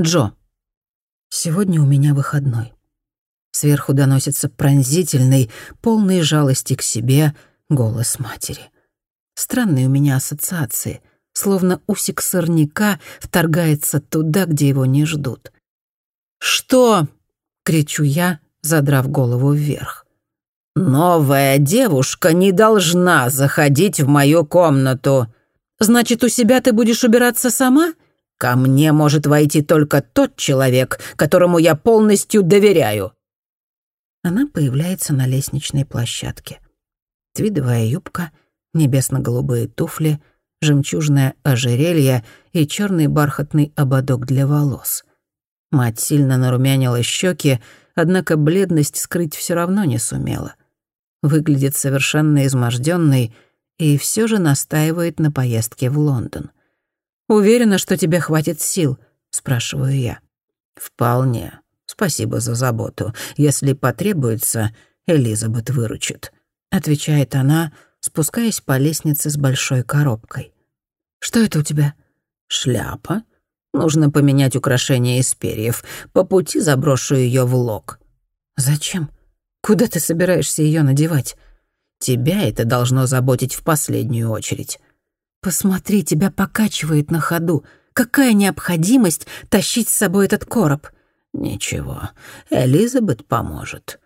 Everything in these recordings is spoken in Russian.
Джо. Сегодня у меня выходной. Сверху доносится пронзительный, полный жалости к себе голос матери. Странные у меня ассоциации, словно усик сорняка вторгается туда, где его не ждут. «Что?» — кричу я, задрав голову вверх. «Новая девушка не должна заходить в мою комнату. Значит, у себя ты будешь убираться сама? Ко мне может войти только тот человек, которому я полностью доверяю». Она появляется на лестничной площадке. Твидовая юбка, небесно-голубые туфли, жемчужное ожерелье и черный бархатный ободок для волос. Мать сильно нарумянила щеки, однако бледность скрыть все равно не сумела. Выглядит совершенно изможденной и все же настаивает на поездке в Лондон. «Уверена, что тебе хватит сил?» — спрашиваю я. «Вполне. Спасибо за заботу. Если потребуется, Элизабет выручит», — отвечает она, спускаясь по лестнице с большой коробкой. «Что это у тебя?» «Шляпа. Нужно поменять украшение из перьев. По пути заброшу ее в лог». «Зачем? Куда ты собираешься ее надевать?» «Тебя это должно заботить в последнюю очередь». «Посмотри, тебя покачивает на ходу. Какая необходимость тащить с собой этот короб?» «Ничего, Элизабет поможет».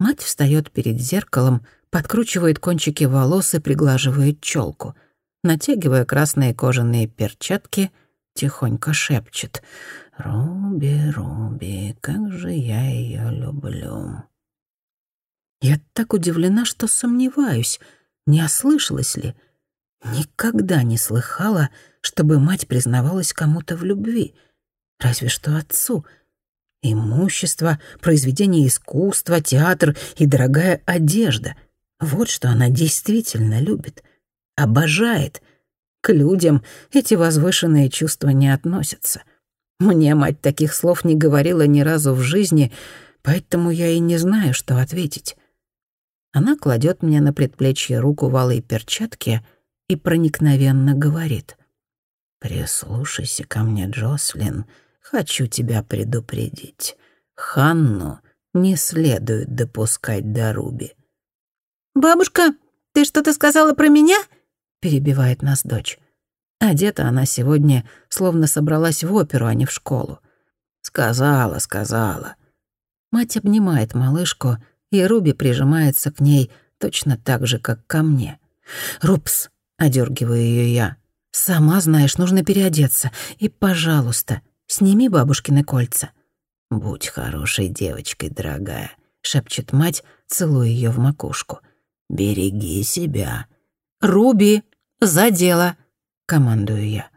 Мать встает перед зеркалом, подкручивает кончики волос и приглаживает челку. Натягивая красные кожаные перчатки, тихонько шепчет «Руби, Руби, как же я ее люблю». Я так удивлена, что сомневаюсь, не ослышалась ли. Никогда не слыхала, чтобы мать признавалась кому-то в любви. Разве что отцу. Имущество, произведение искусства, театр и дорогая одежда. Вот что она действительно любит. Обожает. К людям эти возвышенные чувства не относятся. Мне мать таких слов не говорила ни разу в жизни, поэтому я и не знаю, что ответить. Она кладет мне на предплечье руку в алой перчатке — и проникновенно говорит. «Прислушайся ко мне, Джослин. Хочу тебя предупредить. Ханну не следует допускать до Руби». «Бабушка, ты что-то сказала про меня?» — перебивает нас дочь. Одета она сегодня словно собралась в оперу, а не в школу. «Сказала, сказала». Мать обнимает малышку, и Руби прижимается к ней точно так же, как ко мне. «Рупс, — одергиваю ее я. «Сама знаешь, нужно переодеться. И, пожалуйста, сними бабушкины кольца». «Будь хорошей девочкой, дорогая», — шепчет мать, целуя ее в макушку. «Береги себя». «Руби, за дело», — командую я.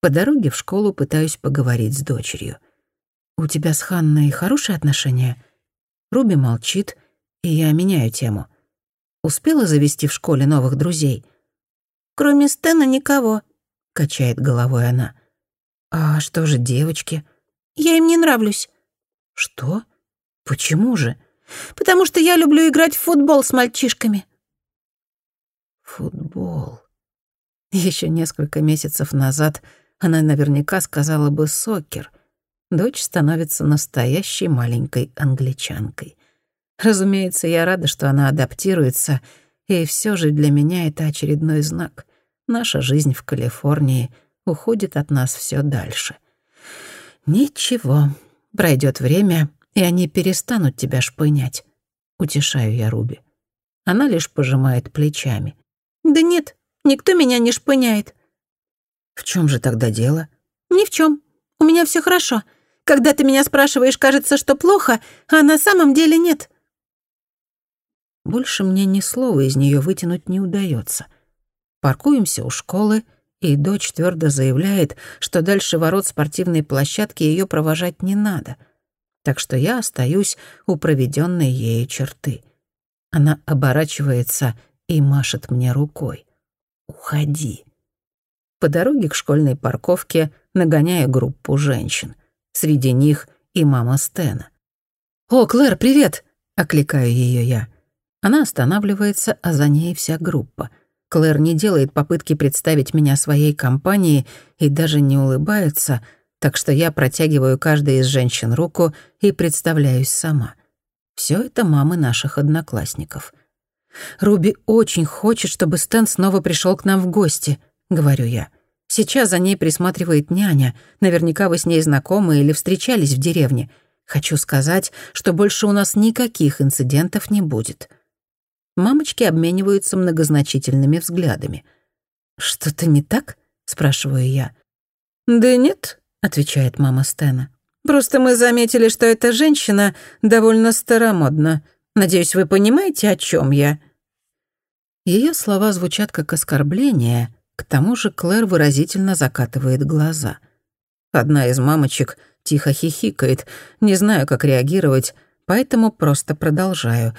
По дороге в школу пытаюсь поговорить с дочерью. «У тебя с Ханной хорошие отношения?» Руби молчит, и я меняю тему. Успела завести в школе новых друзей? Кроме Стэна никого», — качает головой она. «А что же девочки?» «Я им не нравлюсь». «Что? Почему же?» «Потому что я люблю играть в футбол с мальчишками». «Футбол». Еще несколько месяцев назад она наверняка сказала бы «сокер». Дочь становится настоящей маленькой англичанкой. Разумеется, я рада, что она адаптируется, и все же для меня это очередной знак. Наша жизнь в Калифорнии уходит от нас все дальше. Ничего, пройдет время, и они перестанут тебя шпынять. Утешаю я Руби. Она лишь пожимает плечами. Да нет, никто меня не шпыняет. В чем же тогда дело? Ни в чем. У меня все хорошо. Когда ты меня спрашиваешь, кажется, что плохо, а на самом деле нет. Больше мне ни слова из нее вытянуть не удается. Паркуемся у школы, и дочь твердо заявляет, что дальше ворот спортивной площадки ее провожать не надо. Так что я остаюсь у проведенной ею черты. Она оборачивается и машет мне рукой. «Уходи». По дороге к школьной парковке нагоняю группу женщин. Среди них и мама Стена. «О, Клэр, привет!» — окликаю ее я. Она останавливается, а за ней вся группа — Клэр не делает попытки представить меня своей компании и даже не улыбается, так что я протягиваю каждой из женщин руку и представляюсь сама. Все это мамы наших одноклассников. «Руби очень хочет, чтобы Стэн снова пришел к нам в гости», — говорю я. «Сейчас за ней присматривает няня. Наверняка вы с ней знакомы или встречались в деревне. Хочу сказать, что больше у нас никаких инцидентов не будет». Мамочки обмениваются многозначительными взглядами. «Что-то не так?» — спрашиваю я. «Да нет», — отвечает мама Стэна. «Просто мы заметили, что эта женщина довольно старомодна. Надеюсь, вы понимаете, о чем я?» Ее слова звучат как оскорбление, к тому же Клэр выразительно закатывает глаза. Одна из мамочек тихо хихикает, не знаю, как реагировать, поэтому просто продолжаю.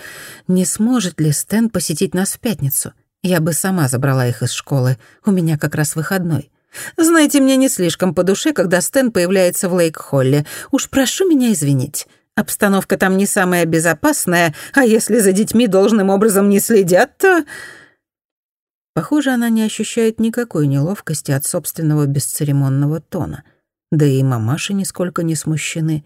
Не сможет ли Стэн посетить нас в пятницу? Я бы сама забрала их из школы, у меня как раз выходной. Знаете, мне не слишком по душе, когда Стэн появляется в Лейк-Холле. Уж прошу меня извинить. Обстановка там не самая безопасная, а если за детьми должным образом не следят, то...» Похоже, она не ощущает никакой неловкости от собственного бесцеремонного тона. Да и мамаши нисколько не смущены.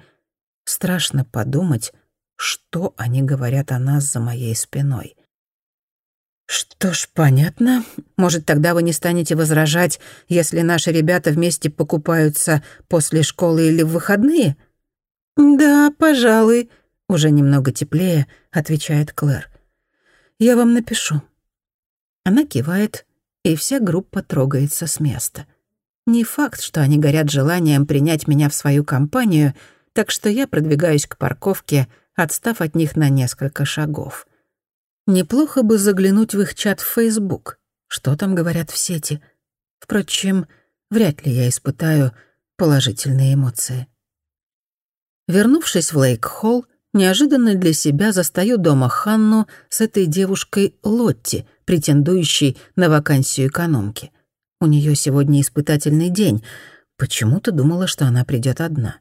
Страшно подумать, что они говорят о нас за моей спиной. «Что ж, понятно. Может, тогда вы не станете возражать, если наши ребята вместе покупаются после школы или в выходные?» «Да, пожалуй», — уже немного теплее, — отвечает Клэр. «Я вам напишу». Она кивает, и вся группа трогается с места. Не факт, что они горят желанием принять меня в свою компанию, так что я продвигаюсь к парковке, отстав от них на несколько шагов. Неплохо бы заглянуть в их чат в Facebook. Что там говорят в сети? Впрочем, вряд ли я испытаю положительные эмоции. Вернувшись в Лейк-Холл, неожиданно для себя застаю дома Ханну с этой девушкой Лотти, претендующей на вакансию экономки. У нее сегодня испытательный день. Почему-то думала, что она придет одна.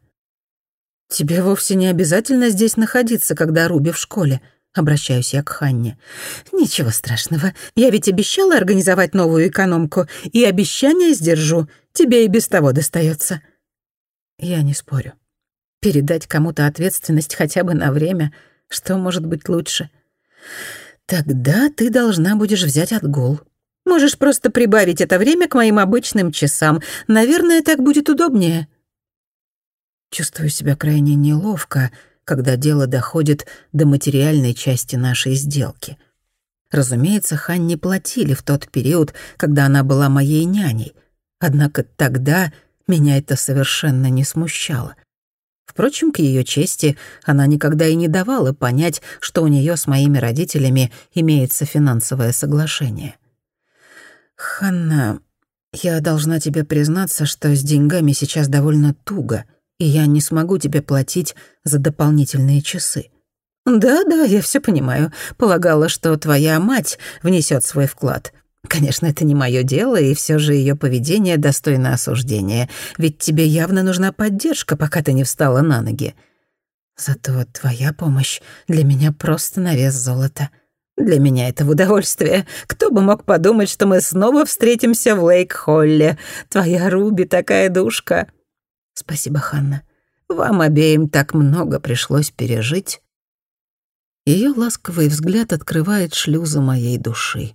«Тебе вовсе не обязательно здесь находиться, когда Руби в школе», — обращаюсь я к Ханне. «Ничего страшного. Я ведь обещала организовать новую экономку, и обещание сдержу. Тебе и без того достается. Я не спорю. Передать кому-то ответственность хотя бы на время, что может быть лучше? Тогда ты должна будешь взять отгул. Можешь просто прибавить это время к моим обычным часам. Наверное, так будет удобнее. Чувствую себя крайне неловко, когда дело доходит до материальной части нашей сделки. Разумеется, Ханне платили в тот период, когда она была моей няней. Однако тогда меня это совершенно не смущало. Впрочем, к ее чести, она никогда и не давала понять, что у нее с моими родителями имеется финансовое соглашение. «Ханна, я должна тебе признаться, что с деньгами сейчас довольно туго, и я не смогу тебе платить за дополнительные часы». «Да-да, я все понимаю. Полагала, что твоя мать внесет свой вклад. Конечно, это не мое дело, и все же ее поведение достойно осуждения, ведь тебе явно нужна поддержка, пока ты не встала на ноги. Зато твоя помощь для меня просто на вес золота. Для меня это в удовольствие. Кто бы мог подумать, что мы снова встретимся в Лейк-Холле. Твоя Руби такая душка. Спасибо, Ханна. Вам обеим так много пришлось пережить. Ее ласковый взгляд открывает шлюзы моей души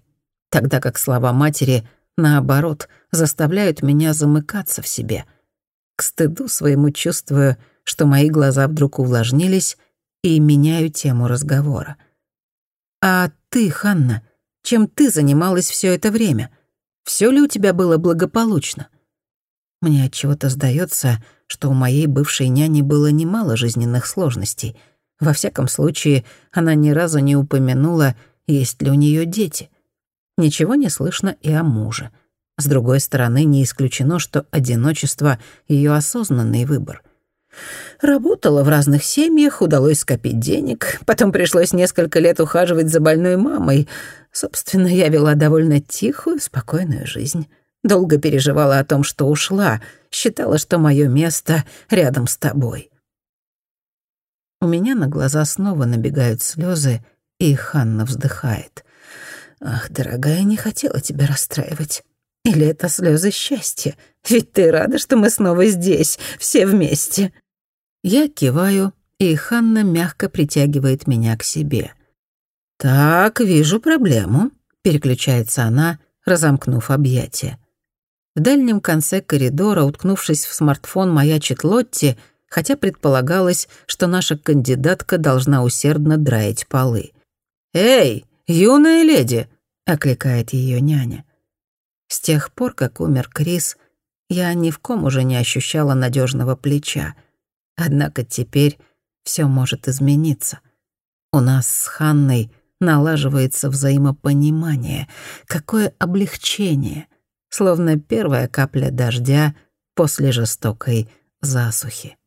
тогда как слова матери, наоборот, заставляют меня замыкаться в себе. К стыду своему чувствую, что мои глаза вдруг увлажнились, и меняю тему разговора. «А ты, Ханна, чем ты занималась все это время? Все ли у тебя было благополучно?» Мне от чего-то сдается, что у моей бывшей няни было немало жизненных сложностей. Во всяком случае, она ни разу не упомянула, есть ли у нее дети — Ничего не слышно и о муже. С другой стороны, не исключено, что одиночество — ее осознанный выбор. Работала в разных семьях, удалось скопить денег, потом пришлось несколько лет ухаживать за больной мамой. Собственно, я вела довольно тихую, спокойную жизнь. Долго переживала о том, что ушла, считала, что мое место рядом с тобой. У меня на глаза снова набегают слезы, и Ханна вздыхает — «Ах, дорогая, не хотела тебя расстраивать. Или это слезы счастья? Ведь ты рада, что мы снова здесь, все вместе». Я киваю, и Ханна мягко притягивает меня к себе. «Так, вижу проблему», — переключается она, разомкнув объятия. В дальнем конце коридора, уткнувшись в смартфон, маячит Лотти, хотя предполагалось, что наша кандидатка должна усердно драить полы. «Эй, юная леди!» — окликает ее няня. С тех пор, как умер Крис, я ни в ком уже не ощущала надежного плеча. Однако теперь все может измениться. У нас с Ханной налаживается взаимопонимание. Какое облегчение! Словно первая капля дождя после жестокой засухи.